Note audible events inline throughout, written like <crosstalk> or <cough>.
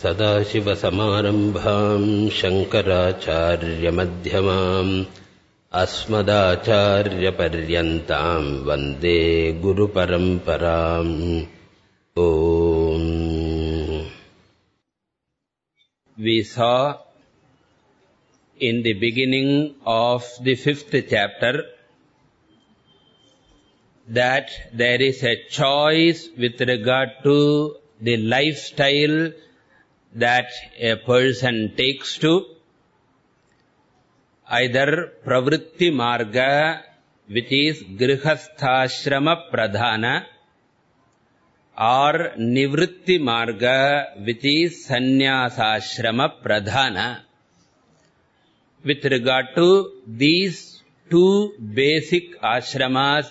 सदाशिवसमारम्भाम् शङ्कराचार्यमध्यमाम् अस्मदाचार्यपर्यन्ताम् वन्दे गुरुपरम्पराम् We saw in the beginning of the fifth chapter that there is a choice with regard to the lifestyle that a person takes to either pravritti marga which is grihastha pradhana or nivritti marga which is sannyasashrama pradhana. With regard to these two basic ashramas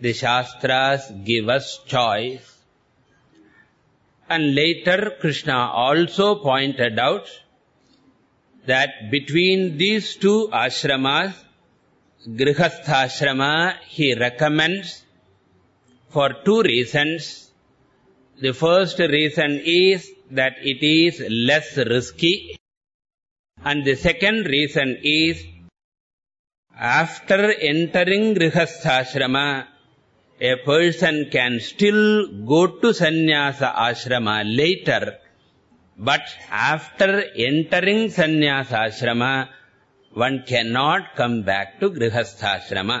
the shastras give us choice and later krishna also pointed out that between these two ashramas grihastha he recommends for two reasons. The first reason is that it is less risky. And the second reason is after entering grihastha a person can still go to sannyasa ashrama later but after entering sannyasa ashrama one cannot come back to grihastha ashrama.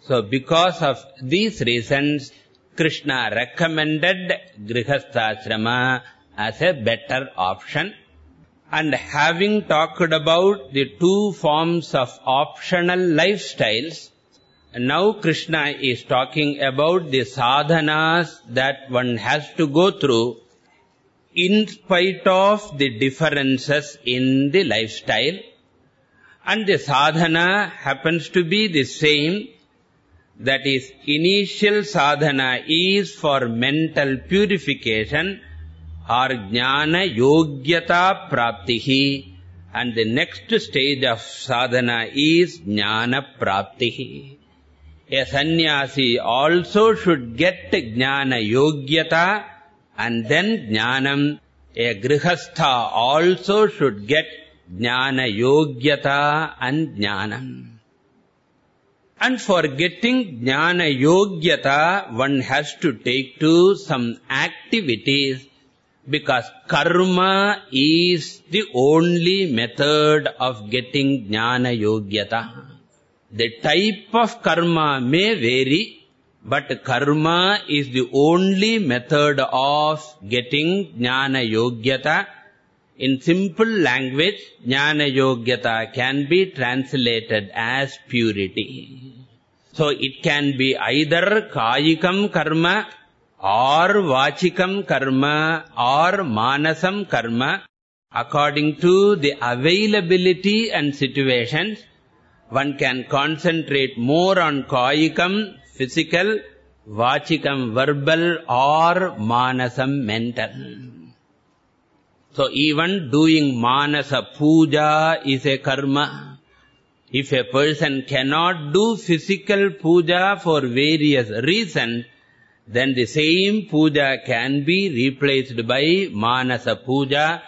so because of these reasons krishna recommended grihastha ashrama as a better option and having talked about the two forms of optional lifestyles now krishna is talking about the sadhanas that one has to go through in spite of the differences in the lifestyle. And the sadhana happens to be the same. That is initial sadhana is for mental purification or jnana yogyata praptihi. And the next stage of sadhana is jnana praptihi a sannyasi also should get jnana yogyata and then jnanam a grihastha also should get jnana yogyata and jnanam and for getting jnana yogyata one has to take to some activities because karma is the only method of getting jnana yogyata the type of karma may vary but karma is the only method of getting jnana yogyata. In simple language jnana yogyata can be translated as purity. So it can be either kayikam karma or vachikam karma or manasam karma according to the availability and situations one can concentrate more on kayikam physical vachikam verbal or manasam mental. So even doing manasa puja is a karma. If a person cannot do physical puja for various reasons then the same puja can be replaced by manasa puja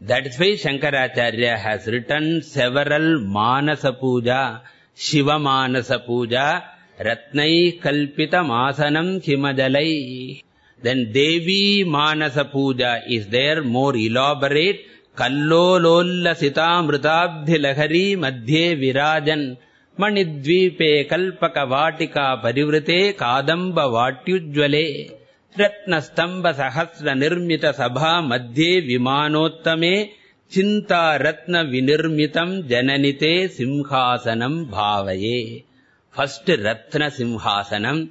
that is why shankaracharya has written puja shiva manasa puja ratnai kalpita masanam himadalai then devi manasa puja is there more elaborate. Kallololla sitamrutabdhi lahari madhye virajan. मणिद्वीपे कल्पकवाटिका परिवृते कादम्बवाट्युज्ज्वले रत्नस्तम्भसहस्रनिर्मितसभा मध्ये विमानोत्तमे चिन्तारत्नविनिर्मितम् जननिते सिंहासनम् भावये। First रत्नसिंहासनम्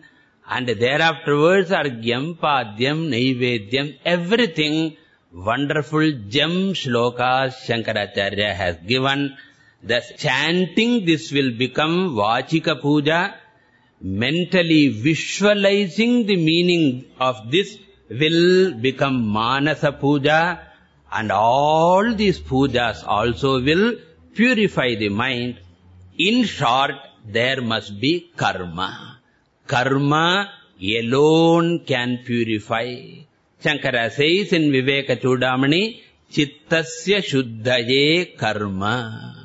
thereafterwards argyam padyam naivedyam everything wonderful gem shlokas shankaracharya has given. Thus chanting this will become vachika puja mentally visualizing the meaning of this will become manasa puja and all these pujas also will purify the mind in short there must be karma karma alone can purify Shankara says in Viveka Chudamani, Chittasya Shuddhaye Karma.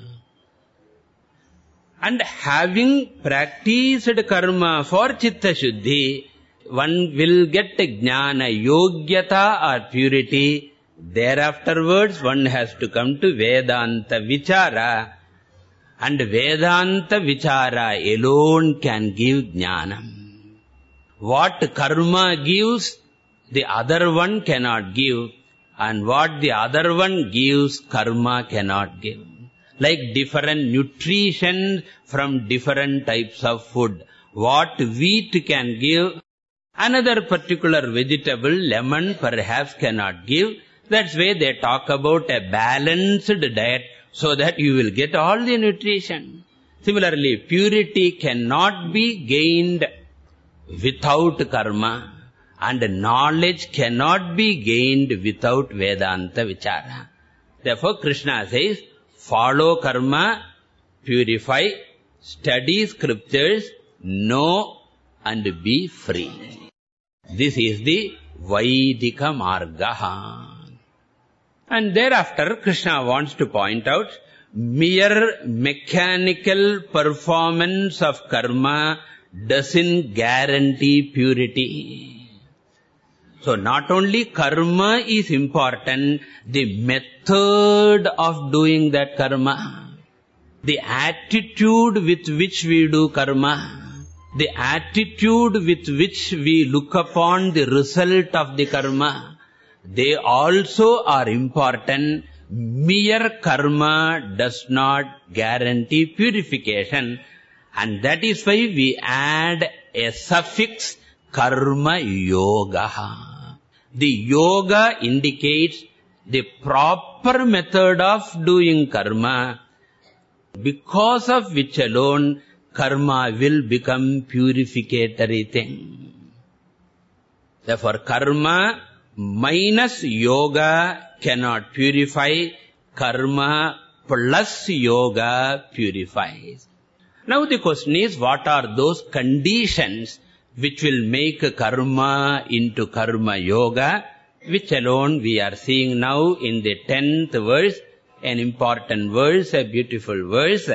And having practiced karma for Chitta Shuddhi, one will get jnana, yogyata or purity. Thereafterwards, one has to come to Vedanta Vichara. And Vedanta Vichara alone can give jnanam. What karma gives, the other one cannot give. And what the other one gives, karma cannot give. Like different nutrition from different types of food. What wheat can give, another particular vegetable, lemon, perhaps cannot give. That's why they talk about a balanced diet so that you will get all the nutrition. Similarly, purity cannot be gained without karma and knowledge cannot be gained without Vedanta Vichara. Therefore, Krishna says, follow karma, purify, study scriptures, know and be free. This is the Vaidika Marga. And thereafter, Krishna wants to point out, mere mechanical performance of karma doesn't guarantee purity. So not only karma is important, the method of doing that karma, the attitude with which we do karma, the attitude with which we look upon the result of the karma, they also are important. Mere karma does not guarantee purification. And that is why we add a suffix karma yoga. The yoga indicates the proper method of doing karma, because of which alone karma will become purificatory thing. Therefore, karma minus yoga cannot purify, karma plus yoga purifies. Now the question is, what are those conditions which will make karma into karma yoga, which alone we are seeing now in the tenth verse, an important verse, a beautiful verse,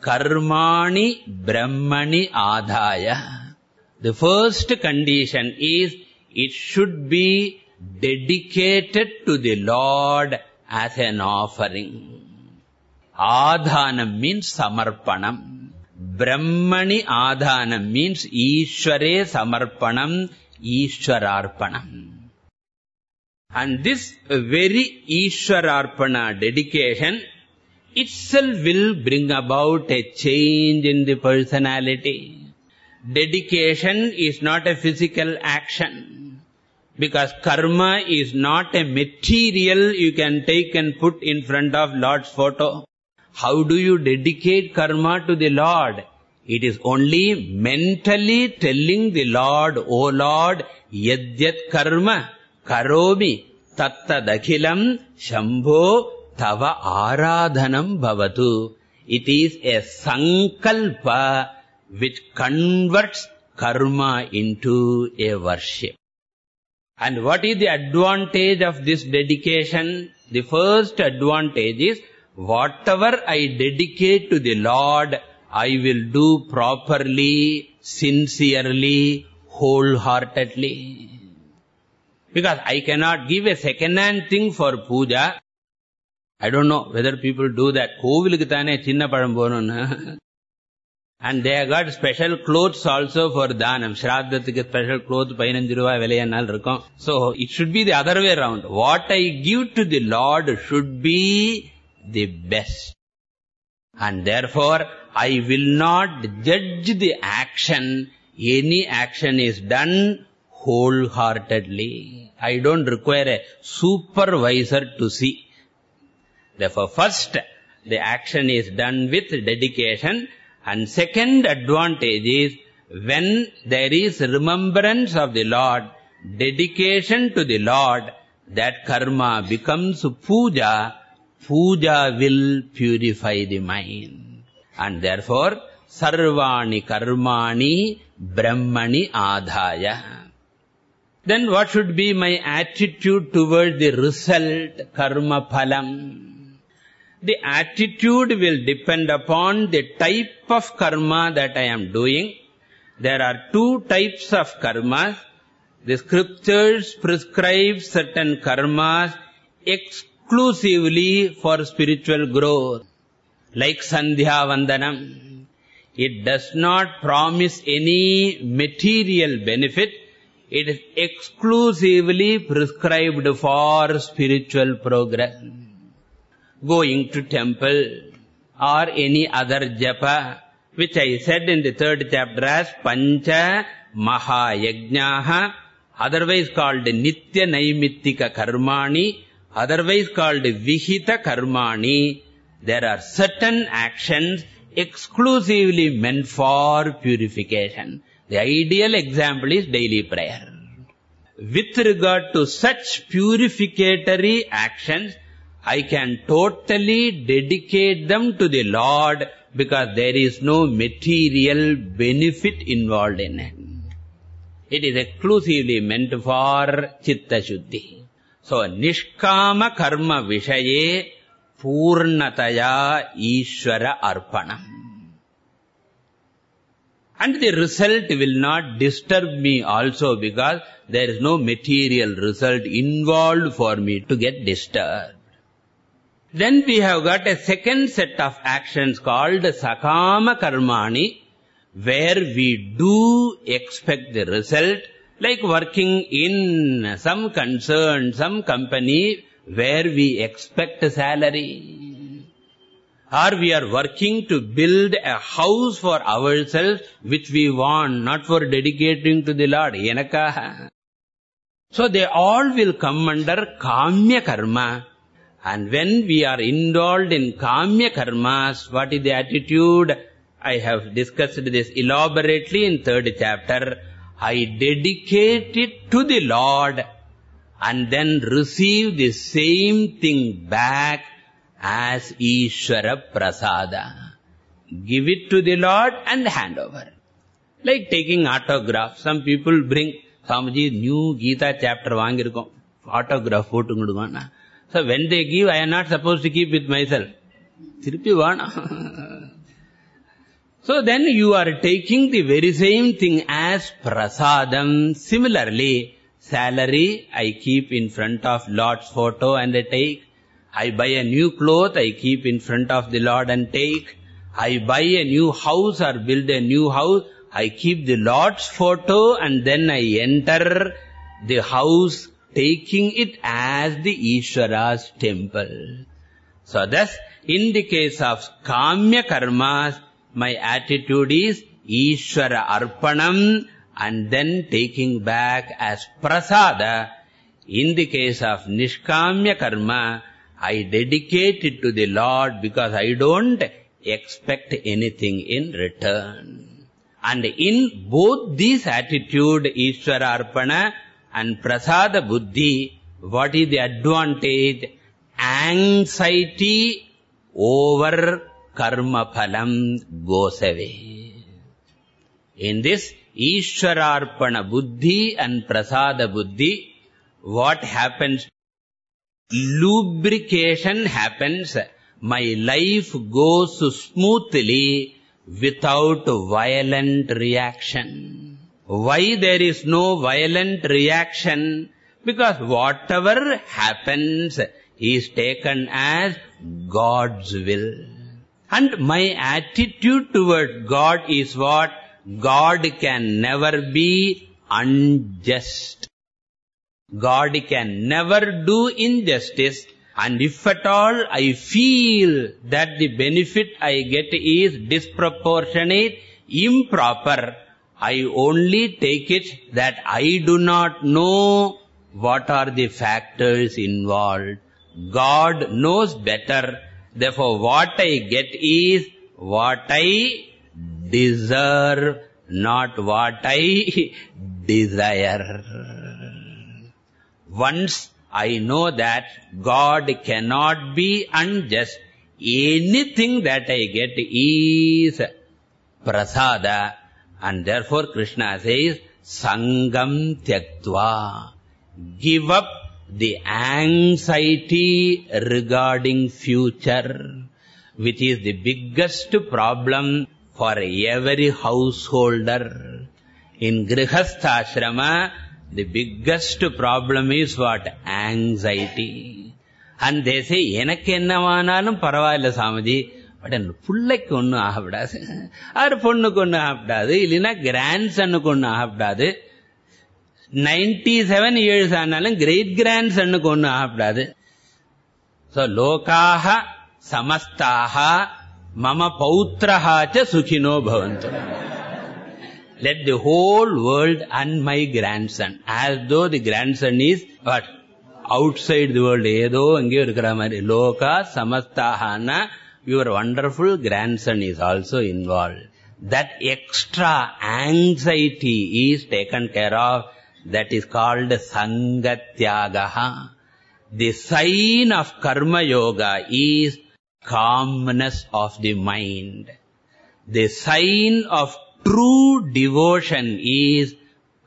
karmani brahmani adhaya. The first condition is, it should be dedicated to the Lord as an offering. Adhanam means samarpanam. Brahmani adhanam means Ishware samarpanam, Ishwararpanam. And this very Ishwararpana dedication itself will bring about a change in the personality. Dedication is not a physical action. Because karma is not a material you can take and put in front of Lord's photo. How do you dedicate karma to the Lord? It is only mentally telling the Lord, O Lord, yadyat karma karomi tattadakhilam shambho tava aradhanam bhavatu. It is a sankalpa which converts karma into a worship. And what is the advantage of this dedication? The first advantage is, whatever I dedicate to the Lord, I will do properly, sincerely, wholeheartedly. Because I cannot give a second-hand thing for puja. I don't know whether people do that. Kovilukku thane chinna padam ponunna. <laughs> And they have got special clothes also for danam. Shraddhathukku special clothes, painanju ruva velayannal irukkum. So, it should be the other way around. What I give to the Lord should be the best. And therefore i will not judge the action. Any action is done wholeheartedly. I don't require a supervisor to see. Therefore first the action is done with dedication. And second advantage is, when there is remembrance of the Lord, dedication to the Lord, that karma becomes puja, puja will purify the mind. And therefore, sarvani karmani brahmani adhaya. Then what should be my attitude toward the result, karma phalam? The attitude will depend upon the type of karma that I am doing. There are two types of karmas. The scriptures prescribe certain karmas for spiritual growth. Like Sandhya Vandanam. It does not promise any material benefit. It is exclusively prescribed for spiritual progress. Going to temple or any other japa, which I said in the third chapter as Pancha Mahayajnaha, otherwise called Nitya Naimittika Karmani, otherwise called Vihita Karmani. There are certain actions exclusively meant for purification. The ideal example is daily prayer. With regard to such purificatory actions, I can totally dedicate them to the Lord because there is no material benefit involved in it. It is exclusively meant for Chitta Shuddhi. So, Nishkama Karma Vishaye Purnataya Ishvara Arpanam. And the result will not disturb me also because there is no material result involved for me to get disturbed. Then we have got a second set of actions called Sakama Karmani, where we do expect the result, like working in some concern, some company, where we expect a salary. Or we are working to build a house for ourselves, which we want, not for dedicating to the Lord. Yanaka. So they all will come under Kamya Karma. And when we are involved in Kamya Karmas, what is the attitude? I have discussed this elaborately in third chapter. I dedicate it to the Lord and then receive the same thing back as Ishvara Prasada. Give it to the Lord and hand over. Like taking autograph. Some people bring, Swamiji, new Gita chapter vaangirkom. Autograph photo. So when they give, I am not supposed to keep with myself. Thirupi vana. <laughs> So then you are taking the very same thing as prasadam. Similarly, salary I keep in front of Lord's photo and I take. I buy a new cloth, I keep in front of the Lord and take. I buy a new house or build a new house, I keep the Lord's photo and then I enter the house taking it as the Ishvara's temple. So thus, in the case of Kamya Karmas, my attitude is Ishvara Arpanam and then taking back as Prasada. In the case of Nishkamya Karma, I dedicate it to the Lord because I don't expect anything in return. And in both these attitude, Ishvara Arpana and Prasada Buddhi, what is the advantage? Anxiety over karma phalam goes away. In this Ishwararpana Buddhi and Prasada Buddhi, what happens? Lubrication happens. My life goes smoothly without violent reaction. Why there is no violent reaction? Because whatever happens is taken as God's will. And my attitude toward God is what? God can never be unjust. God can never do injustice. And if at all I feel that the benefit I get is disproportionate, improper, I only take it that I do not know what are the factors involved. God knows better. Therefore, what I get is what I deserve, not what I <laughs> desire. Once I know that God cannot be unjust, anything that I get is prasada. And therefore Krishna says, sangam tyaktva give up the anxiety regarding future which is the biggest problem for every householder in grihastha ashrama the biggest problem is what anxiety and they say எனக்கு என்னவானாலும் பரவாயில்ல Swamiji but என் பிள்ளைக்கு ஒன்றும் ஆகப்படாது அவர் பொண்ணுக்கு ஒன்றும் ஆகப்படாது இல்லைன்னா கிராண்ட் சன்னுக்கு ஒன்றும் ஆகப்படாது நைன்டி செவன் இயர்ஸ் ஆனாலும் கிரேட் கிராண்ட் சன்னுக்கு ஒன்றும் ஆகப்படாது ஸோ லோகாக சமஸ்தாக மம பௌத்திரஹாச்ச சுகினோ பவந்து let the whole world and my grandson as though the grandson is what outside the world ஏதோ எங்கேயோ இருக்கிற மாதிரி லோகா சமஸ்தாகனா your wonderful grandson is also involved that extra anxiety is taken care of that is called sangatyagaha the sign of karma yoga is calmness of the mind the sign of true devotion is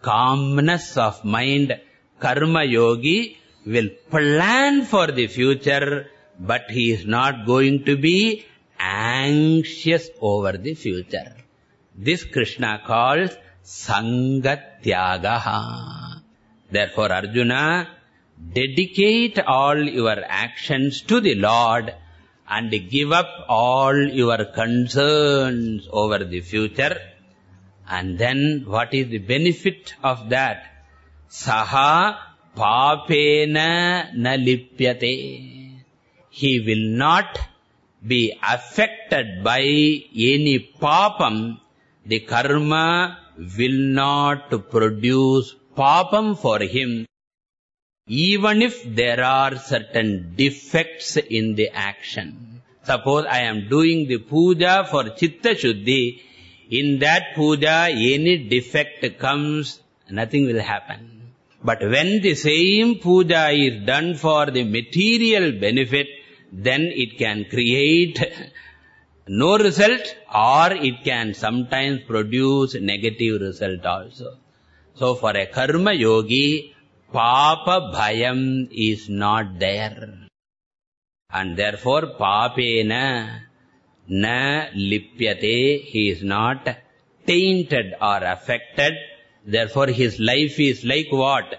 calmness of mind. Karma yogi will plan for the future, but he is not going to be anxious over the future. This Krishna calls Sangatyagaha. Therefore, Arjuna, dedicate all your actions to the Lord and give up all your concerns over the future. And then what is the benefit of that? Saha papena na lipyate. He will not be affected by any papam. The karma will not produce papam for him. Even if there are certain defects in the action. Suppose I am doing the puja for chitta shuddhi. In that puja, any defect comes, nothing will happen. But when the same puja is done for the material benefit, then it can create no result or it can sometimes produce negative result also. So for a karma yogi, papa bhayam is not there. And therefore, papena na lipyate, he is not tainted or affected. Therefore, his life is like what?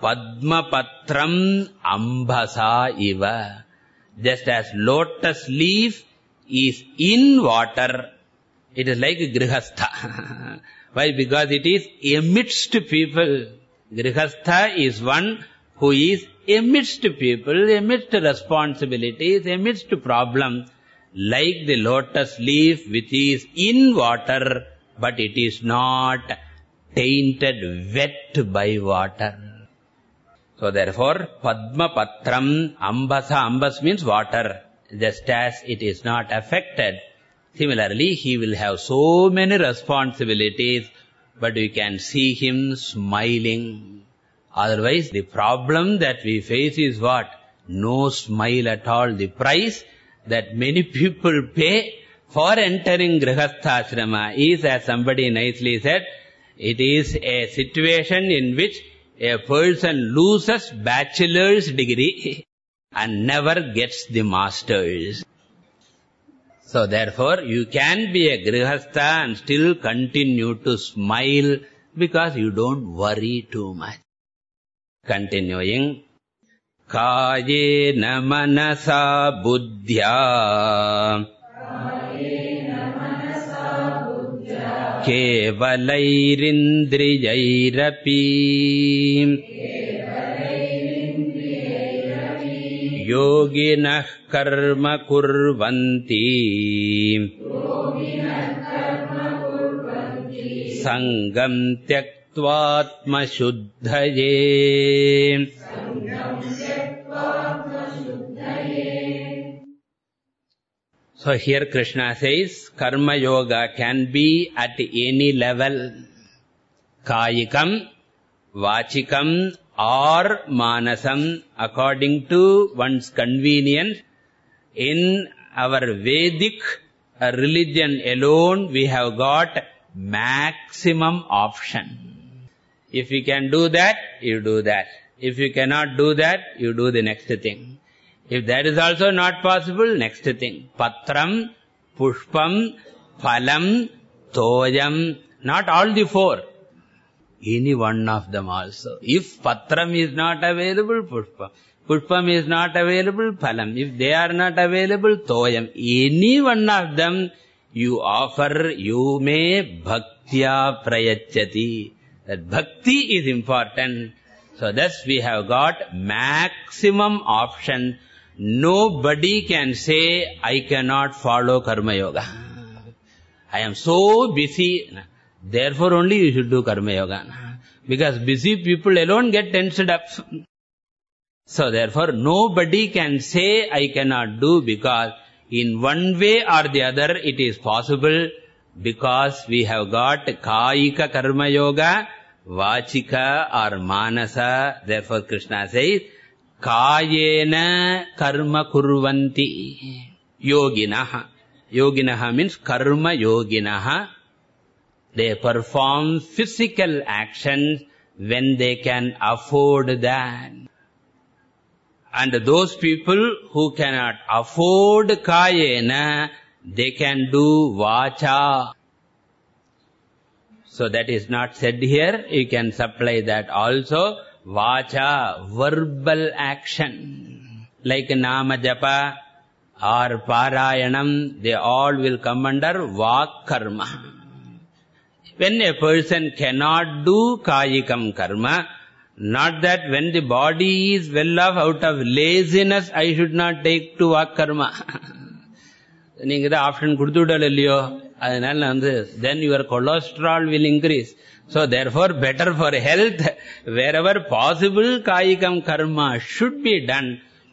Padma patram ambasa iva. Just as lotus leaf is in water, it is like grihastha. <laughs> Why? Because it is amidst people. Grihastha is one who is amidst people, amidst responsibilities, amidst problems like the lotus leaf which is in water, but it is not tainted, wet by water. So therefore, Padma Patram Ambasa, Ambas means water, just as it is not affected. Similarly, he will have so many responsibilities, but we can see him smiling. Otherwise, the problem that we face is what? No smile at all. The price that many <laughs> people pay for entering Grihastha is, as somebody nicely said, it is a situation in which a person loses bachelor's degree <laughs> and never gets the master's. So therefore, you can be a Grihastha and still continue to smile because you don't worry too much. Continuing. कायेन मनसा बुद्ध्या केवलैरिन्द्रियैरपि योगिनः कर्म कुर्वन्ति सङ्गम् त्यक्त्वात्मशुद्धये So here Krishna says, Karma Yoga can be at any level. Kayikam, Vachikam or Manasam according to one's convenience. In our Vedic religion alone, we have got maximum option. If you can do that, you do that. If you cannot do that, you do the next thing. If that is also not possible, next thing. Patram, Pushpam, Phalam, Toyam. Not all the four. Any one of them also. If Patram is not available, Pushpam. Pushpam is not available, Phalam. If they are not available, Toyam. Any one of them you offer, you may bhaktya prayachati. That bhakti is important. So thus we have got maximum option. Nobody can say, I cannot follow Karma Yoga. <laughs> I am so busy. Therefore only you should do Karma Yoga. Because busy people alone get tensed up. So therefore nobody can say, I cannot do because in one way or the other it is possible because we have got Kaika Karma Yoga, Vachika or Manasa. Therefore Krishna says, Kayena Karma Kurvanti Yoginaha. Yoginaha means Karma Yoginaha. They perform physical actions when they can afford that. And those people who cannot afford kayena, they can do vacha. So that is not said here. You can supply that also. Vacha, verbal action. Like nama japa or parayanam, they all will come under vak karma. When a person cannot do kayikam karma, not that when the body is well off out of laziness, I should not take to vak karma. நீங்க தான் option கொடுத்து விடல இல்லையோ அதனால வந்து then your cholesterol will increase so therefore better for health wherever possible kayikam karma should be done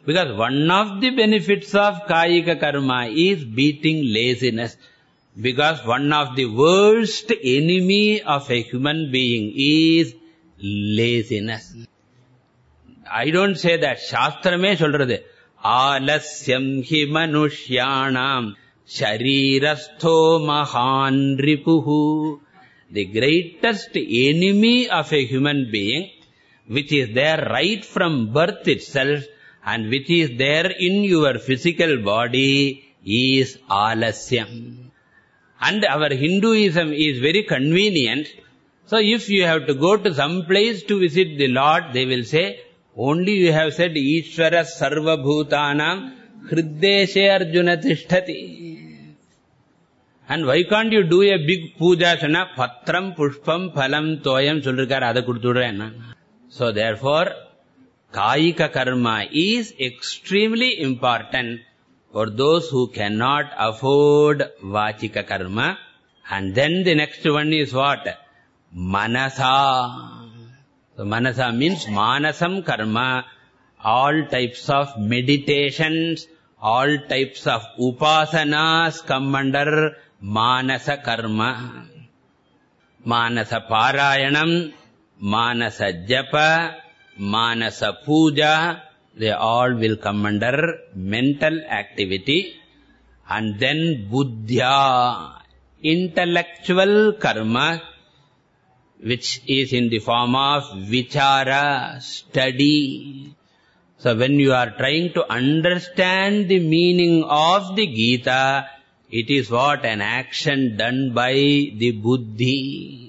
because one of the benefits of kayika karma is beating laziness because one of the worst enemy of a human being is laziness i don't say that shastrame சொல்றது ஆலஸ்யம் he மனுஷ்யாணாம் ஷரீரஸ்தோ மகான் ரிபுஹு the greatest enemy of a human being which is there right from birth itself and which is there in your physical body is alasyam And our hinduism is very convenient so if you have to go to some place to visit the lord they will say only you have said Ishvara Sarva Bhutanam Hriddeshe Arjuna Tishtati. And why can't you do a big puja? Sana Patram Pushpam Phalam Toyam Sulrikar Adha Kudutudra. So therefore, kaika Karma is extremely important for those who cannot afford Vachika Karma. And then the next one is what? Manasa. So manasa means manasam karma, all types of meditations, all types of upasanas come under manasa karma. Manasa parayanam, manasa japa, manasa puja, they all will come under mental activity. And then buddhya, intellectual karma, which is in the form of vichara, study. So when you are trying to understand the meaning of the Gita, it is what? An action done by the buddhi.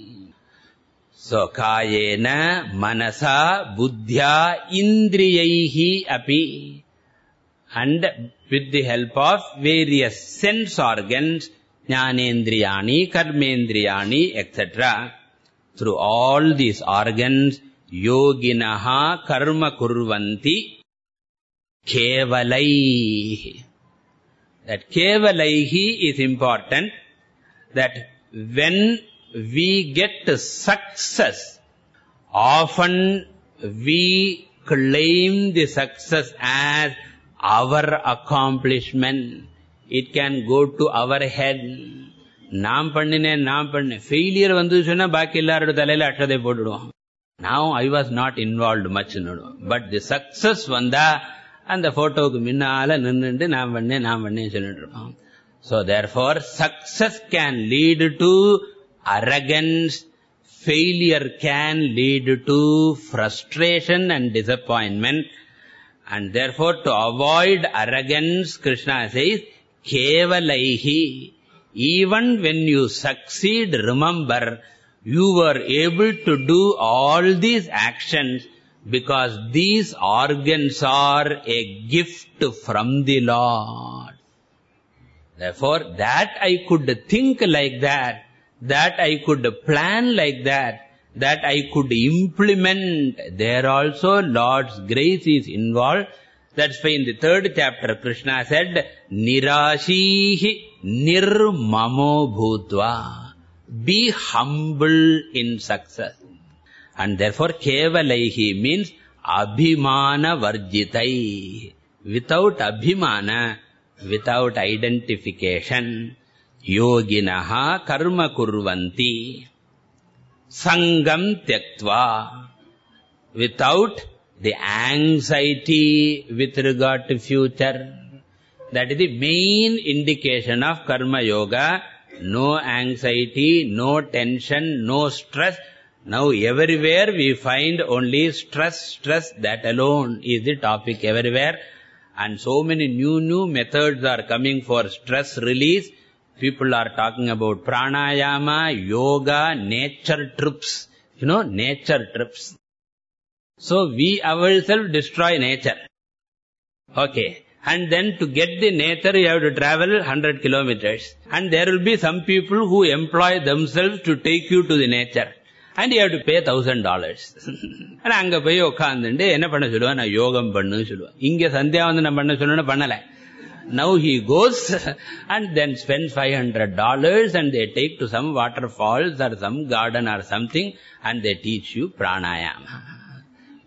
And with the help of various sense organs, jnanendriyani, karmendriyani, etc., through all these organs, yoginaha karma kurvanti kevalaihi. That kevalaihi is important, that when we get success, often we claim the success as our accomplishment. It can go to our head. நான் பண்ணினேன் நான் பண்ணேன். Failure வந்து சொன்னா பாக்கி எல்லாரோட தலையில அட்டதை போட்டுடுவோம். நான் I was not involved much but the success வந்தா அந்த போட்டோவுக்கு முன்னால நின்றுட்டு நான் பண்ணேன் நான் பண்ணேன்னு சொல்லிட்டு இருப்போம். So therefore success can lead to arrogance, failure can lead to frustration and disappointment. And therefore, to avoid arrogance, Krishna says, kevalaihi. Even when you succeed, remember, you were able to do all these actions because these organs are a gift from the Lord. Therefore, that I could think like that that I could plan like that, that I could implement, there also Lord's grace is involved. That's why in the third chapter, Krishna said, Nirashihi nirmamo bhutva. Be humble in success. And therefore, kevalaihi means abhimana varjitai. Without abhimana, without identification, yoginaha karma kurvanti. Sangam tyaktva. Without the anxiety with regard to future. That is the main indication of karma yoga. No anxiety, no tension, no stress. Now everywhere we find only stress, stress, that alone is the topic everywhere. And so many new, new methods are coming for stress release. People are talking about pranayama, yoga, nature trips. You know, nature trips. So we ourselves destroy nature. Okay. And then to get the nature, you have to travel 100 kilometers. And there will be some people who employ themselves to take you to the nature. And you have to pay thousand dollars. <laughs> And அங்க போய் உட்காந்துட்டு என்ன பண்ண சொல்லுவான் நான் யோகம் பண்ணுன்னு சொல்லுவான் இங்க சந்தியாவந்தனம் பண்ண சொல்லணும்னு பண்ணல now he goes <laughs> and then spends $500 and they take to some waterfalls or some garden or something and they teach you pranayama.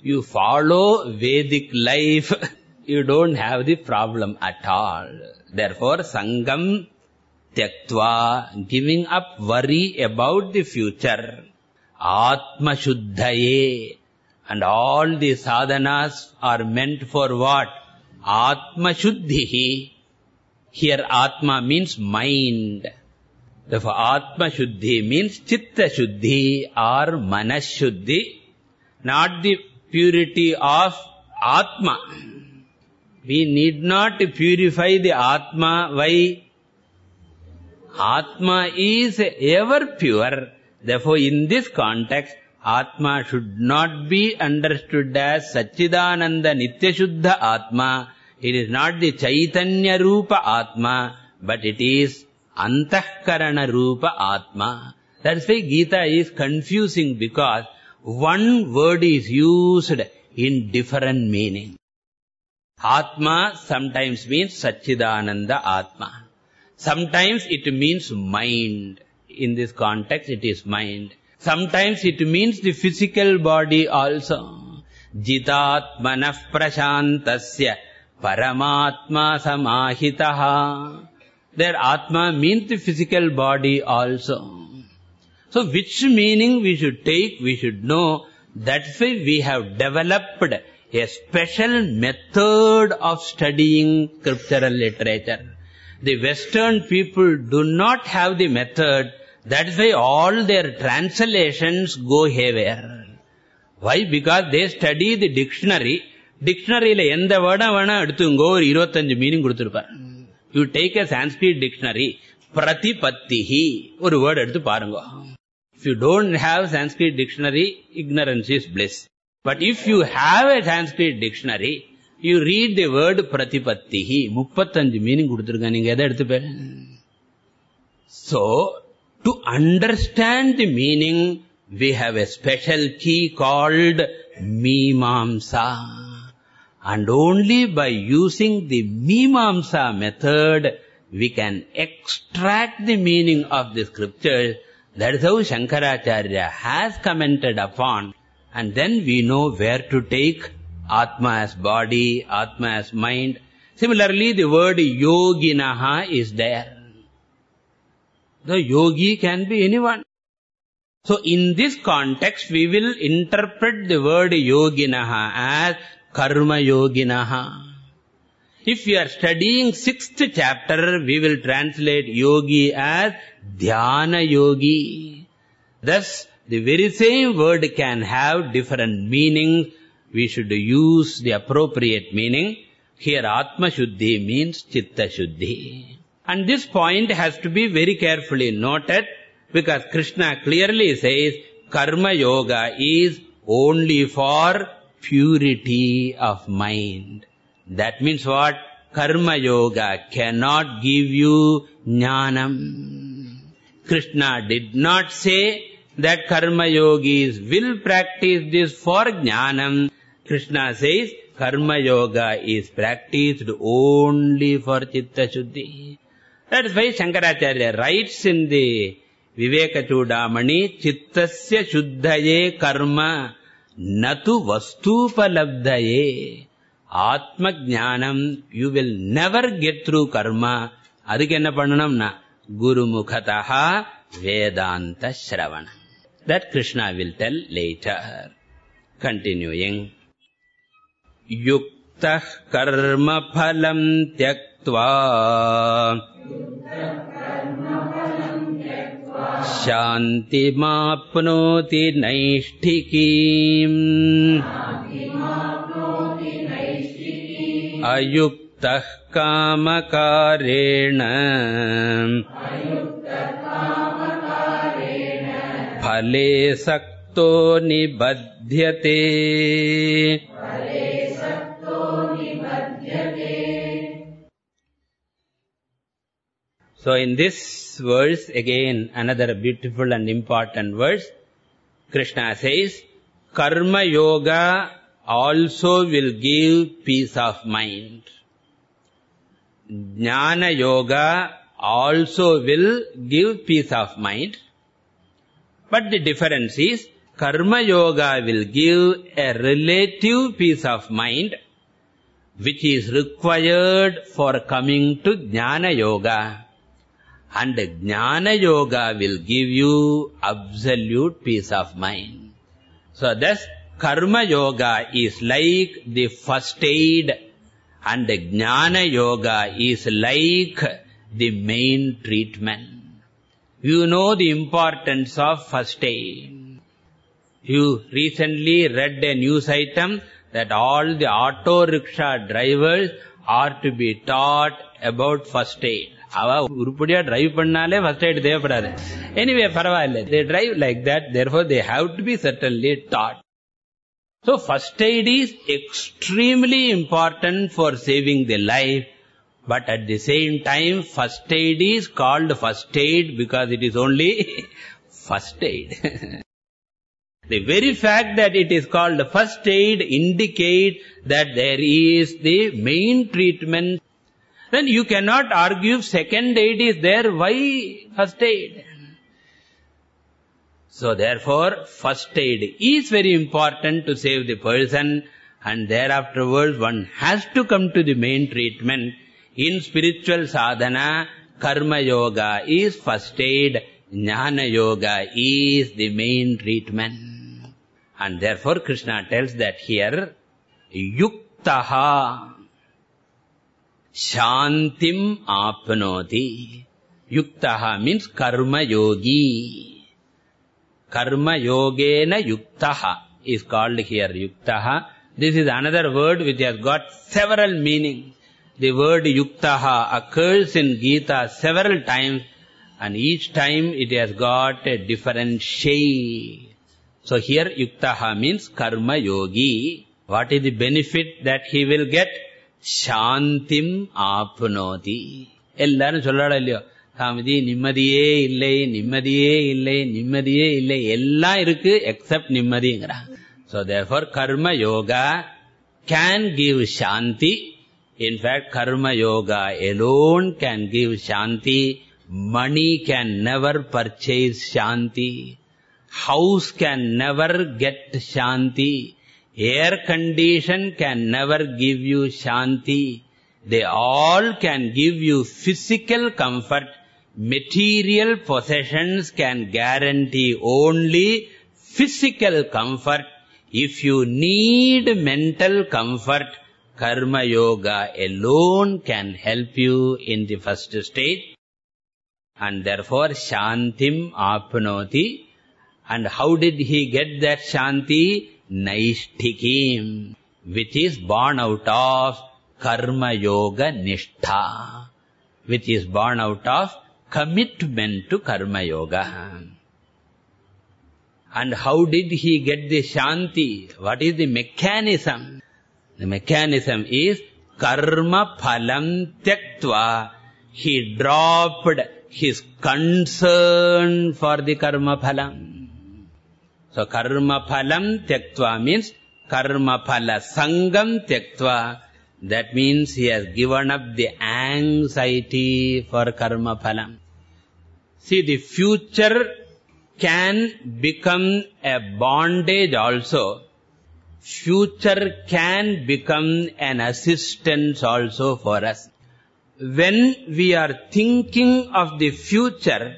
You follow Vedic life, <laughs> you don't have the problem at all. Therefore, Sangam Tyaktva, giving up worry about the future, Atma Shuddhaye, and all the sadhanas are meant for what? Atma Shuddhihi. Here Atma means mind. Therefore Atma Shuddhi means Chitta Shuddhi or Manas Shuddhi, not the purity of Atma. We need not purify the Atma. Why? Atma is ever pure. Therefore, in this context, Atma should not be understood as Satchidananda Nityashuddha Atma. It is not the Chaitanya Rupa Atma, but it is Antahkarana Rupa Atma. That's why Gita is confusing because one word is used in different meaning. Atma sometimes means Satchidananda Atma. Sometimes it means mind. In this context, it is mind. Sometimes it means the physical body also. Jitatmanah prashantasya paramatma samahitaha. Their Atma means the physical body also. So which meaning we should take, we should know. That's why we have developed a special method of studying scriptural literature. The Western people do not have the method. That's why all their translations go haywire. Why? Because they study the dictionary. டிக்ஷனரியில எந்த வேர்டம் வேணா எடுத்துங்கோ ஒரு இருபத்தஞ்சு meaning கொடுத்திருப்பார். You take a Sanskrit dictionary பிரதிபத்திஹி ஒரு word எடுத்து பாருங்க. If you don't have Sanskrit dictionary ignorance is bliss but if you have a Sanskrit dictionary you read the word பிரதிபத்திஹி முப்பத்தஞ்சு meaning கொடுத்திருக்க நீங்க எதை எடுத்துப்பே So, to understand the meaning, we have a special key called Mimamsa. And only by using the Mimamsa method, we can extract the meaning of the scriptures. That is how Shankaracharya has commented upon. And then we know where to take Atma as body, Atma as mind. Similarly, the word Yoginaha is there. The yogi can be anyone. So in this context, we will interpret the word yoginaha as karma. If we are studying sixth chapter, we will translate yogi as dhyana yogi. Thus, The very same word can have different meanings. We should use the appropriate meaning. Here Atma Shuddhi means Chitta Shuddhi. And this point has to be very carefully noted because Krishna clearly says Karma Yoga is only for purity of mind. That means what? Karma Yoga cannot give you jnanam. Krishna did not say that Karma Yogis will practice this for jnanam. Krishna says Karma Yoga is practiced only for Chitta Shuddhi. That is why Shankaracharya writes in the Viveka Chudamani, Chittasya Shuddhaye Karma न तु वस्तूपलब्धये आत्मज्ञानम् you will never get through कर्म अधिकेन पणनं गुरुमुखतः Vedanta श्रवणम् that Krishna will tell later continuing युक्तः कर्मफलं त्यक्त्वा शान्तिमाप्नोति नैष्ठिकीम् अयुक्तः कामकारेण फले सक्तो निबध्यते So in this verse, again another beautiful and important verse, Krishna says, Karma Yoga also will give peace of mind. Jnana Yoga also will give peace of mind. But the difference is, Karma Yoga will give a relative peace of mind, which is required for coming to Jnana Yoga. And Jnana Yoga will give you absolute peace of mind. So thus, Karma Yoga is like the first aid and Jnana Yoga is like the main treatment. You know the importance of first aid. You recently read a news item that all the auto rickshaw drivers are to be taught about first aid. அவ உருப்படியா drive பண்ணாலே first aid தேவைப்படாது anyway பரவாயில்ல they drive like that therefore they have to B certainly dot So first aid is extremely important for saving the life. But at the same time, first aid is called first aid because it is only <laughs> first aid. <laughs> the very fact that it is called first aid indicates that there is the main treatment. then you cannot argue second aid is there, why first aid? So therefore, first aid is very important to save the person and thereafterwards one has to come to the main treatment. In spiritual sadhana, karma yoga is first aid, jnana yoga is the main treatment. And therefore Krishna tells that here, yuktaha Karma yogena yuktaha is called here yuktaha. This is another word which has got several meanings. The word yuktaha occurs in Gita several times and each time it has got a different shade. So here yuktaha means karma yogi. What is the benefit that he will get? சாந்திம் ஆப்னோதி. எல்லாரும் சொல்லலாம் இல்லையோ? சாமிஜி நிம்மதியே இல்லை நிம்மதியே இல்லை நிம்மதியே இல்லை. எல்லாம் இருக்கு accept நிம்மதிங்கிறாங்க. So therefore karma yoga can give shanti in fact karma yoga alone can give shanti money can never purchase shanti house can never get shanti Air condition can never give you shanti. They all can give you physical comfort. Material possessions can guarantee only physical comfort. If you need mental comfort, karma yoga alone can help you in the first stage. And therefore, shantim apnoti. And how did he get that Shanti? Out of Karma Yoga Nishtha, which is born out of commitment to Karma Yoga. And how did he get the Shanti? What is the mechanism? The mechanism is Karma Phalam Tyaktva. He dropped his concern for the Karma Phalam. So Karma Phalam Tyaktva means Karma Phala Sangam Tyaktva. That means he has given up the anxiety for Karma Phalam. See, the future can become a bondage also. Future can become an assistance also for us. When we are thinking of the future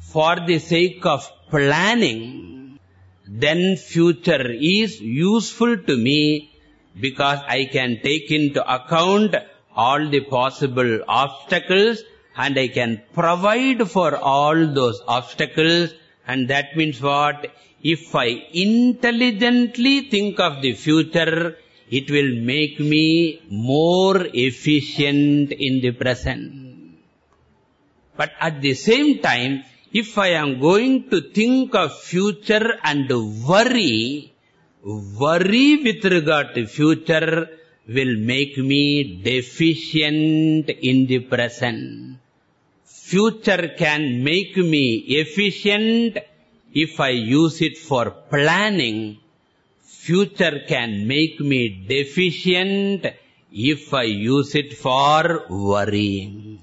for the sake of planning, then future is useful to me because I can take into account all the possible obstacles and I can provide for all those obstacles and that means what? If I intelligently think of the future, it will make me more efficient in the present. But at the same time, if I am going to think of future and worry, worry with regard to future will make me deficient in the present. Future can make me efficient if I use it for planning. Future can make me deficient if I use it for worrying.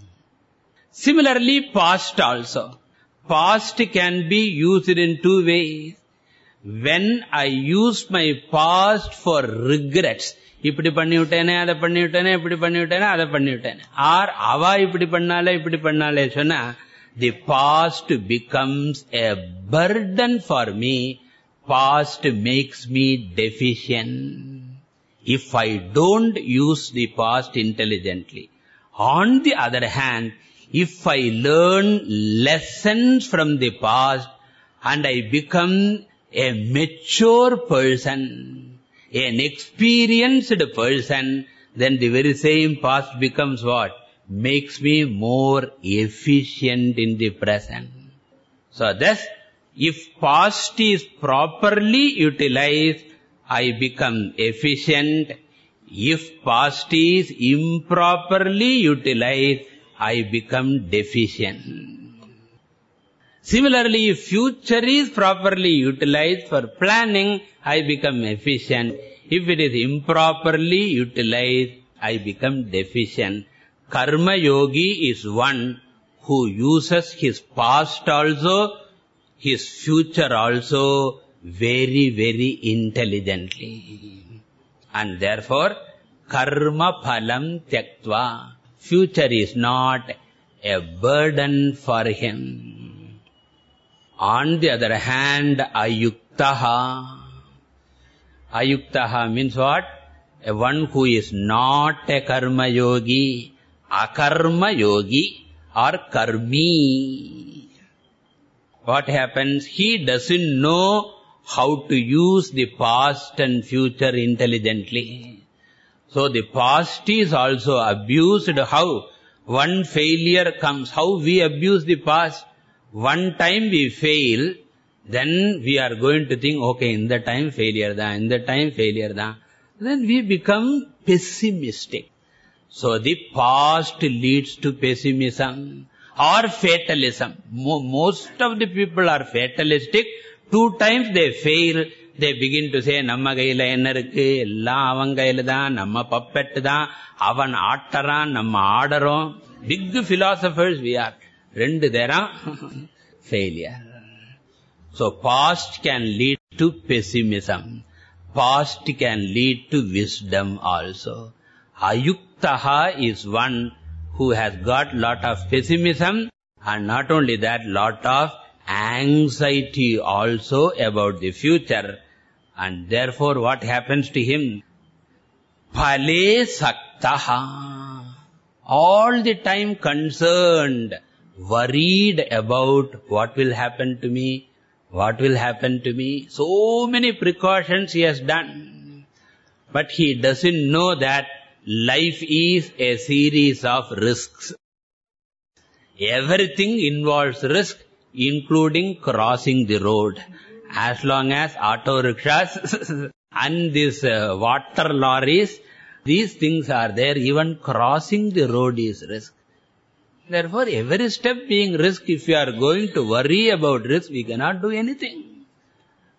Similarly, past also. Past can be used in two ways. When I use my past for regrets, இப்படி பண்ணி விட்டேனே அதை பண்ணி விட்டேனே இப்படி பண்ணி விட்டேனே அதை பண்ணி விட்டேனே ஆர் அவா இப்படி பண்ணாலே இப்படி பண்ணாலே சொன்னா the past becomes a burden for me past makes me டெபிஷியன் if I don't use the past intelligently. On the other hand, if I learn lessons from the past and I become a mature person, an experienced person, then the very same past becomes what? Makes me more efficient in the present. So thus, if past is properly utilized, I become efficient. If past is improperly utilized, I become deficient. Similarly, if future is properly utilized for planning, I become efficient. If it is improperly utilized, I become deficient. Karma yogi is one who uses his past also, his future also very, very intelligently. And therefore, karma phalam tyaktva. Future is not a burden for him. On the other hand, ayuktaha. Ayuktaha means what? A one who is not a karma yogi, akarma yogi or karmi. What happens? He doesn't know how to use the past and future intelligently. So the past is also abused. How? One failure comes. How we abuse the past? One time we fail, then we are going to think, okay, in the time failure da, in the time failure da. Then we become pessimistic. So the past leads to pessimism or fatalism. Most of the people are fatalistic. Two times they fail, they begin to say, நம்ம கையில என்ன இருக்கு எல்லாம் அவன் கையில தான் நம்ம பப்பெட்டு தான் அவன் ஆட்டறான் நம்ம ஆடறோம் பிக் philosophers we are ரெண்டு theorem <laughs> failure so past can lead to pessimism past can lead to wisdom also ayuktaha is one who has got lot of pessimism and not only that lot of anxiety also about the future and therefore what happens to him phale saktaha all the time concerned worried about what will happen to me What will happen to me? So many precautions he has done. But he doesn't know that life is a series of risks. Everything involves risk, including crossing the road. As long as auto rickshaws <laughs> and these uh, water lorries, these things are there, even crossing the road is risk. Therefore, every step being risk, if you are going to worry about risk, we cannot do anything.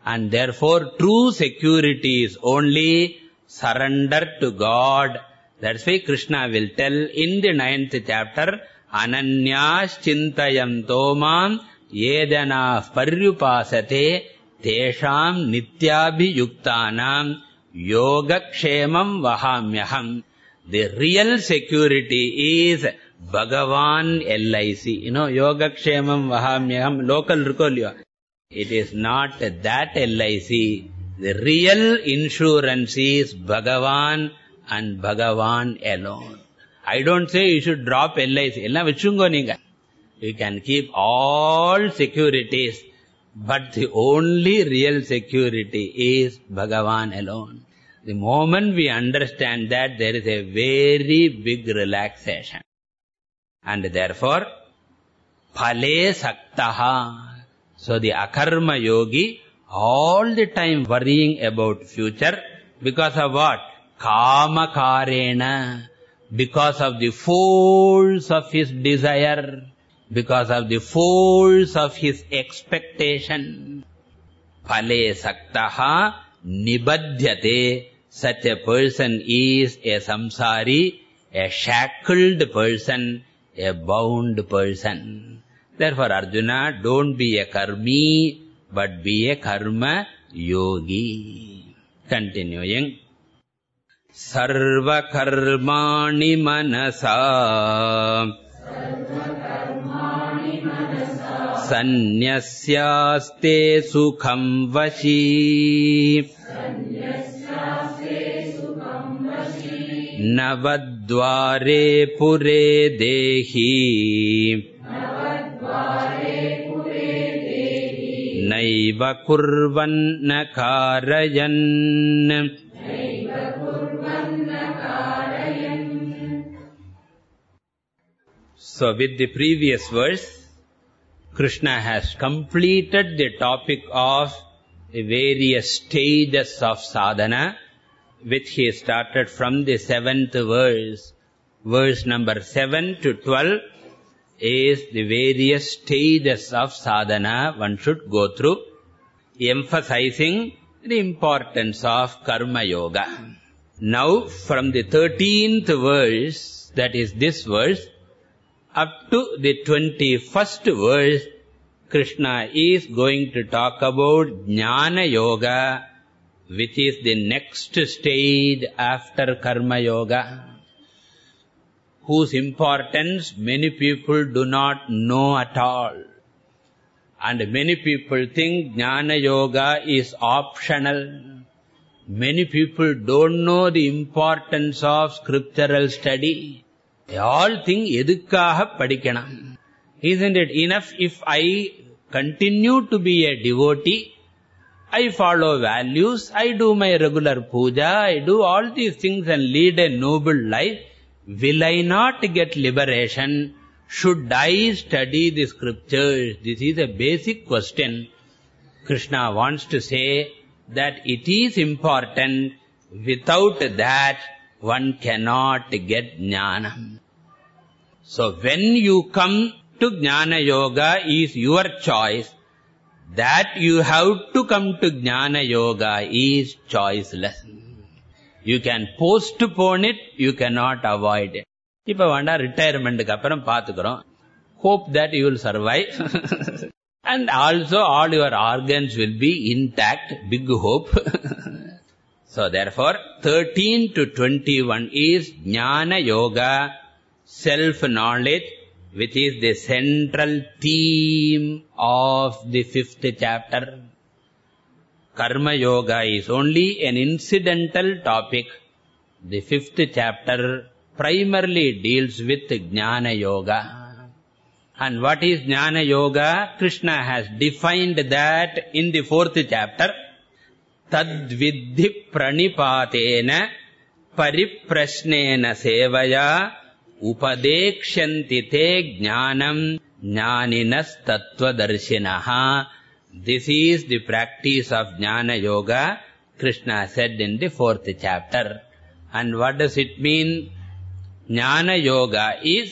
And therefore, true security is only surrender to God. That's why Krishna will tell in the ninth chapter, Ananyas chintayanto mam yedana paryupasate vahamyaham. The real security is Bhagavan LIC. You know, Yogakshemam Vahamyaham, local Rukolya. It is not that LIC. The real insurance is Bhagavan and Bhagavan alone. I don't say you should drop LIC. Ella vichungo ninga. You can keep all securities, but the only real security is Bhagavan alone. The moment we understand that, there is a very big relaxation. And therefore, phale saktaha. So the akarma yogi, all the time worrying about future, because of what? Kama karena. Because of the force of his desire. Because of the force of his expectation. Phale saktaha nibadhyate. Such a person is a samsari, a shackled person, a bound person. Therefore, Arjuna, don't be a karmi, but be a karma yogi. Continuing. Sarva karmani manasa Sanyasyaste sukham vashi नवद्वारे पुरे देहि। नैव कुर्वन्न कारयन्। So with the previous verse, Krishna has completed the topic of various stages of sadhana, which he started from the seventh verse. Verse number 7 to 12 is the various stages of sadhana one should go through, emphasizing the importance of karma yoga. Now, from the 13th verse, that is this verse, up to the 21st verse, Krishna is going to talk about Jnana Yoga, which is the next stage after Karma Yoga, whose importance many people do not know at all. And many people think Jnana Yoga is optional. Many people don't know the importance of scriptural study. All think, edukkaha padikanam. Isn't it enough if I continue to be a devotee, I follow values, I do my regular puja, I do all these things and lead a noble life, will I not get liberation? Should I study the scriptures? This is a basic question. Krishna wants to say that it is important. Without that, one cannot get jnana. So when you come to jnana yoga is your choice. That you have to come to jnana yoga is choiceless. You can postpone it, you cannot avoid it. இப்ப வேண்டாம் ரிட்டையர்மெண்ட்டுக்கு அப்புறம் பார்த்துக்கிறோம் hope that you will survive <laughs> and also all your organs will be intact big hope <laughs> so therefore 13 to 21 is jnana yoga self knowledge which is the central theme of the fifth chapter karma yoga is only an incidental topic the fifth chapter primarily deals with jnana yoga And what is Jnana Yoga? Krishna has defined that in the fourth chapter. तद्विद्धि प्रणिपातेन परिप्रश्नेन सेवया उपदेक्ष्यन्ति ते ज्ञानम् ज्ञानिनस्तत्त्वदर्शिनः। This is the practice of jnanayoga Krishna said in the fourth chapter and what does it mean jnanayoga is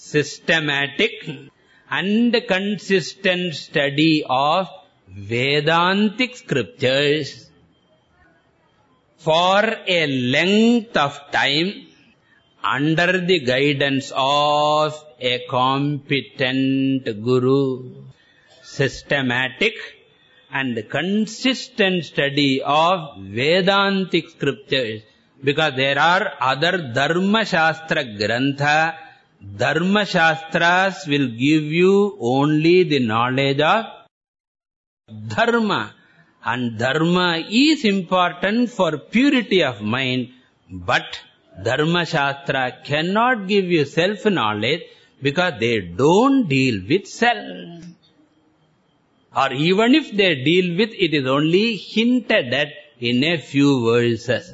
systematic and consistent study of Vedantic scriptures for a length of time under the guidance of a competent guru. Systematic and consistent study of Vedantic scriptures because there are other Dharma Shastra Grantha. Dharma Shastras will give you only the knowledge of Dharma. And Dharma is important for purity of mind. But Dharma Shastra cannot give you self-knowledge because they don't deal with self. Or even if they deal with, it is only hinted at in a few verses.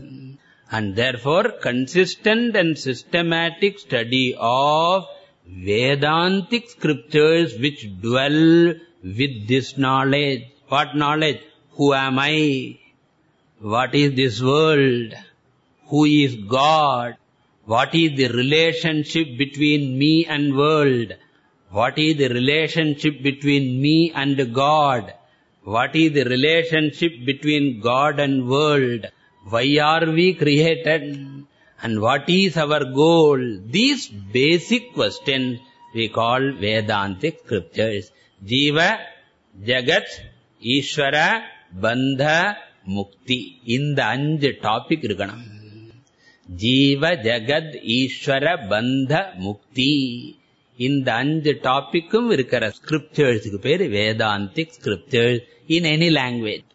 And therefore, consistent and systematic study of Vedantic scriptures which dwell with this knowledge. What knowledge? Who am I? What is this world? Who is God? What is the relationship between me and world? What is the relationship between me and God? What is the relationship between God and world? Why are we created? And what is our goal? These basic questions we call Vedantic scriptures. Jiva jagat ஈஸ்வர பந்த முக்தி இந்த அஞ்சு topic இருக்கணும் ஜீவ ஜகத் ஈஸ்வர பந்த முக்தி இந்த அஞ்சு டாபிக்கும் இருக்கிற ஸ்கிரிப்டர்ஸுக்கு பேர் Vedantic scriptures in any language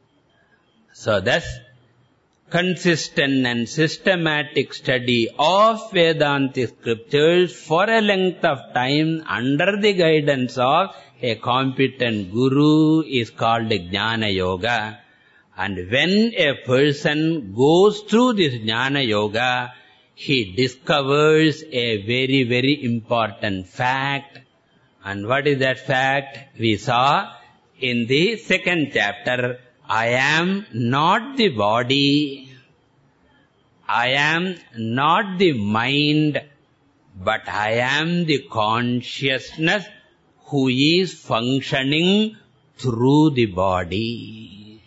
so thus consistent and systematic study of Vedantic scriptures for a length of time under the guidance of a competent guru is called Jnana Yoga. And when a person goes through this Jnana Yoga, he discovers a very, very important fact. And what is that fact? We saw in the second chapter, I am not the body, I am not the mind, but I am the consciousness who is functioning through the body.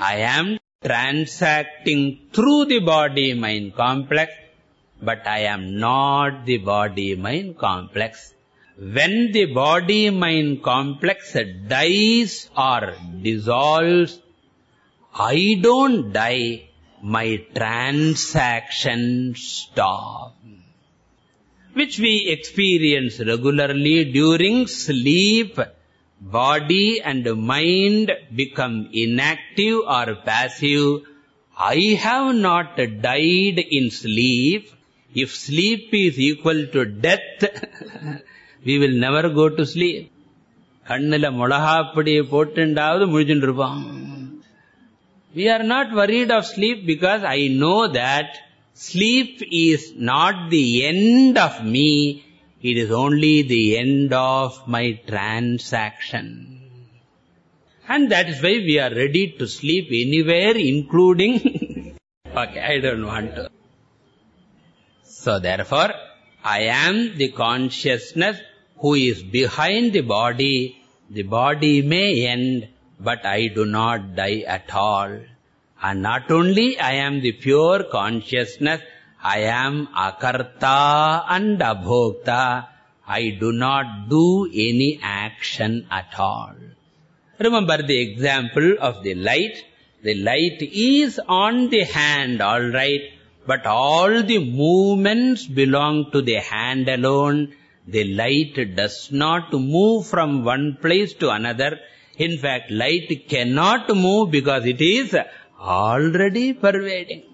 I am transacting through the body-mind complex, but I am not the body-mind complex. When the body-mind complex dies or dissolves, I don't die, my transaction stop Which we experience regularly during sleep. Body and mind become inactive or passive. I have not died in sleep. If sleep is equal to death, <laughs> we will never go to sleep. கண்ணுல முளகாப்படியை போட்டுண்டாவது முழிச்சுட்டு இருப்போம் we are not worried of sleep because I know that sleep is not the end of me, it is only the end of my transaction. And that is why we are ready to sleep anywhere, including... <laughs> okay, I don't want to. So therefore, I am the consciousness who is behind the body. The body may end, but I do not die at all. And not only I am the pure consciousness, I am akarta and abhokta. I do not do any action at all. Remember the example of the light. The light is on the hand, all right, but all the movements belong to the hand alone. The light does not move from one place to another. In fact, light cannot move because it is already pervading.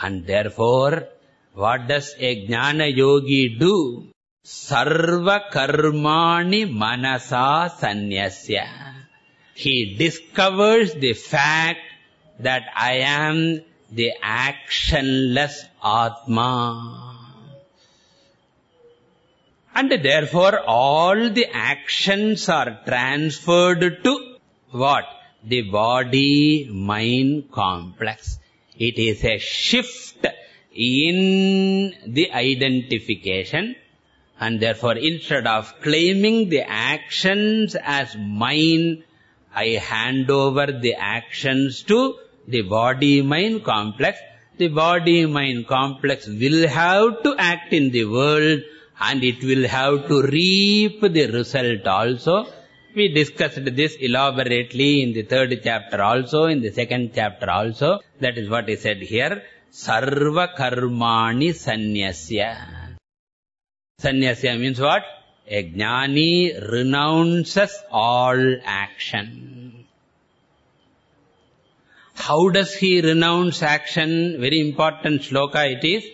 And therefore, what does a jnana yogi do? sarva karmani manasa sanyasya. He discovers the fact that I am the actionless Atma. And therefore all the actions are transferred to what? The body-mind complex. It is a shift in the identification and therefore instead of claiming the actions as mine, I hand over the actions to the body-mind complex. The body-mind complex will have to act in the world and it will have to reap the result also. We discussed this elaborately in the third chapter also, in the second chapter also. That is what is said here. Sarva karmani sanyasya. Sanyasya means what? A jnani renounces all action. How does he renounce action? Very important shloka it is.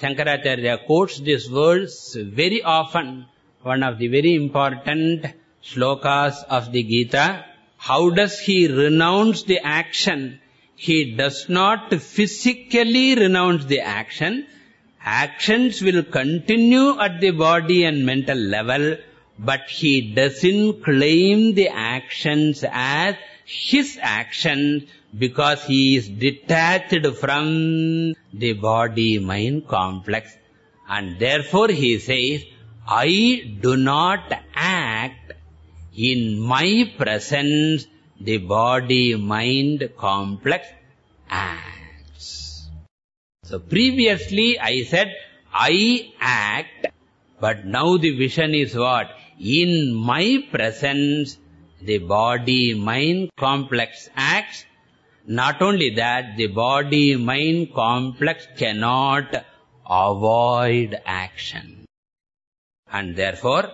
Shankaracharya quotes these words very often. One of the very important shlokas of the Gita. How does he renounce the action? He does not physically renounce the action. Actions will continue at the body and mental level, but he doesn't claim the actions as his actions because he is detached from the body-mind complex. And therefore he says, I do not act in my presence, the body-mind complex acts. So previously I said, I act, but now the vision is what? In my presence, the body-mind complex acts. Not only that, the body-mind complex cannot avoid action. And therefore,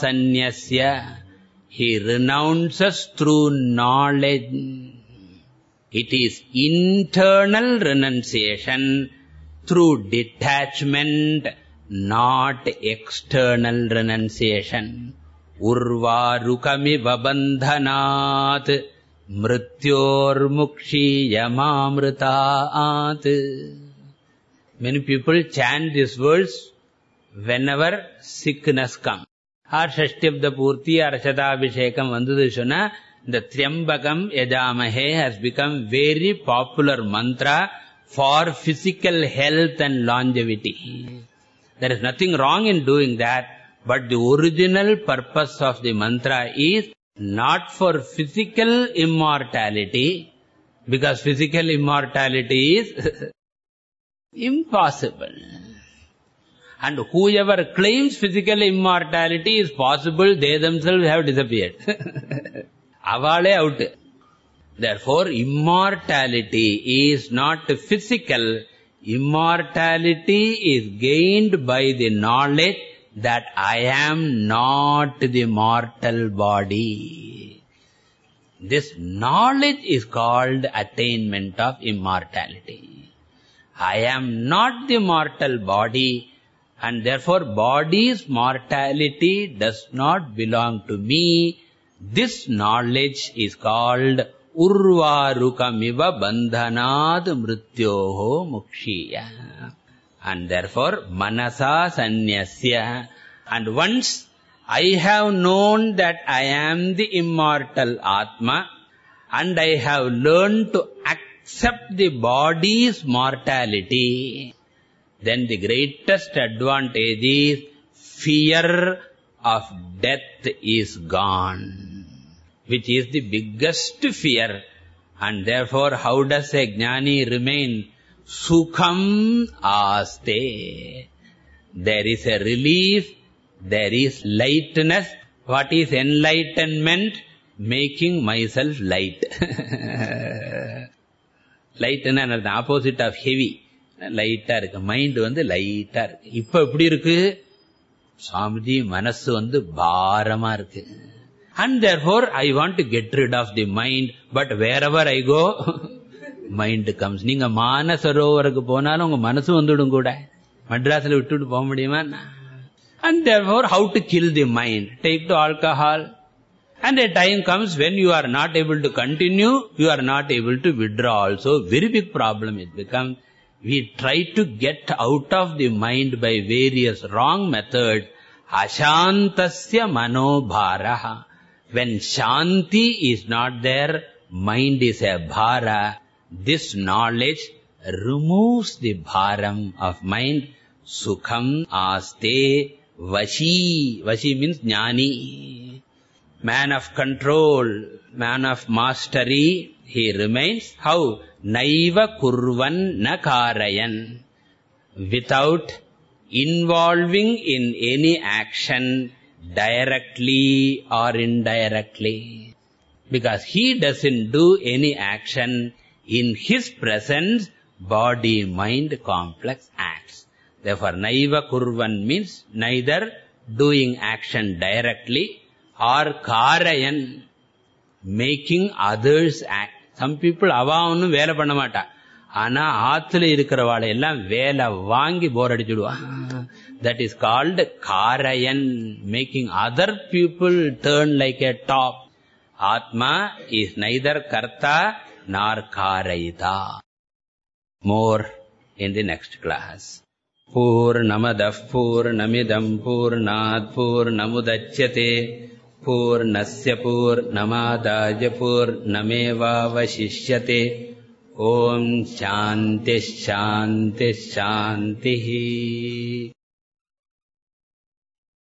sanyasya, he renounces through knowledge. It is internal renunciation through detachment, not external renunciation. Urvarukamiva bandhanat mrityormukshiyamamritaat. Many people chant these words whenever sickness comes. Or Shashtibda Purti or Shatabhishekam Vandudishuna, the Tryambakam Yajamahe has become very popular mantra for physical health and longevity. There is nothing wrong in doing that, but the original purpose of the mantra is not for physical immortality, because physical immortality is <laughs> impossible. And whoever claims physical immortality is possible, they themselves have disappeared. <laughs> Avale out. Therefore, immortality is not physical. Immortality is gained by the knowledge that I am not the mortal body. This knowledge is called attainment of immortality. I am not the mortal body and therefore body's mortality does not belong to me. This knowledge is called urvarukamiva bandhanad mrityoho mukshiya. And therefore manasa sanyasya. And once I have known that I am the immortal Atma and I have learned to accept the body's mortality, then the greatest advantage is fear of death is gone, which is the biggest fear. And therefore, how does a jnani remain? Sukham aste. There is a relief, there is lightness. What is enlightenment? Making myself light. <laughs> light is the opposite of heavy. லைட்டா இருக்கு mind வந்து லைட்டா இருக்கு இப்ப எப்படி இருக்கு சுவாமிஜி மனசு வந்து பாரமா இருக்கு and therefore I want to get rid of the mind but wherever I go mind comes நீங்க மானசரோவருக்கு போனாலும் உங்க மனசு வந்துடும் கூட மட்ராஸில் விட்டுட்டு போக முடியுமா and therefore how to kill the mind take to alcohol and a time comes when you are not able to continue, you are not able to withdraw also. Very big problem it becomes. We try to get out of the mind by various wrong methods. Ashantasya manobharaha. When shanti is not there mind is a bhara. This knowledge removes the bharam of mind. Sukham aste vashi. Vashi means jnani. Man of control man of mastery he remains. How naiva kurvan na karayan without involving in any action directly or indirectly. Because he doesn't do any action in his presence body mind complex acts. Therefore naiva kurvan means neither doing action directly or karayan making others act some people அவா ஒன்றும் வேலை பண்ண மாட்டான் ஆனா ஆத்துல இருக்கிறவாளை எல்லாம் வேலை வாங்கி போர் அடிச்சுடுவான் that is called காரையன் making other people turn like a top atma is neither karta nor காரைதா. More in the next class. Purnamadah Purnamidam Purnat Purnamudachyate पूर्णस्य पूर्णमादाय पूर्णमेवावशिष्यते ॐ शान्तिः शान्तिः शान्तिः